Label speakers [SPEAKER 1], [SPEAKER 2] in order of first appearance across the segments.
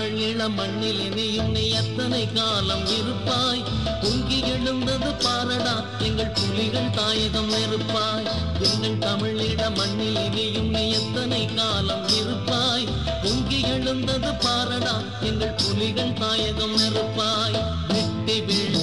[SPEAKER 1] தமிழ் இளம் மண்ணில் இனியும் நீ எத்தனை காலம் இருப்பாய்? பொங்கி எழுந்தது பாரடா எங்கள் புலிகள் தாயகம் நெருப்பாய் எங்கள் தமிழிட மண்ணில் இனியும் நீ எத்தனை காலம் இருப்பாய்? பொங்கி எழுந்தது பாரடா எங்கள் புலிகள் தாயகம் நெருப்பாய் வெட்டி வீழ்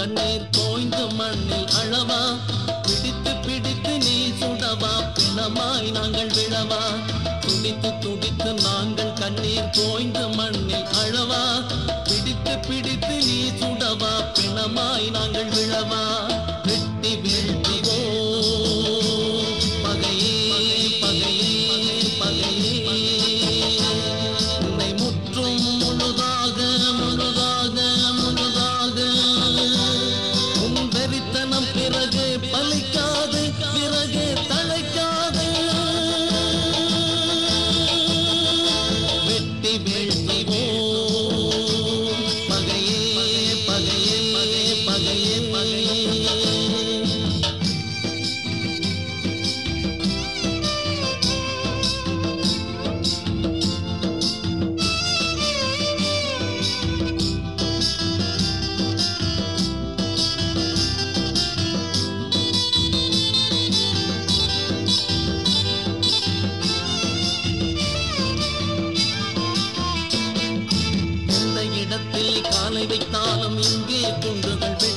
[SPEAKER 1] கண்ணீர் தோய்ந்து மண்ணில் அழவா? பிடித்து பிடித்து நீ சுடவா? பிணமாய் நாங்கள் விழவா? துடித்து துடித்து நாங்கள் கண்ணீர் தோய்ந்து மண்ணில் அழவா? பிடித்து பிடித்து நீ சுடவா? பிணமாய் நாங்கள் விழவா? காலம் இங்கே துண்டுகள்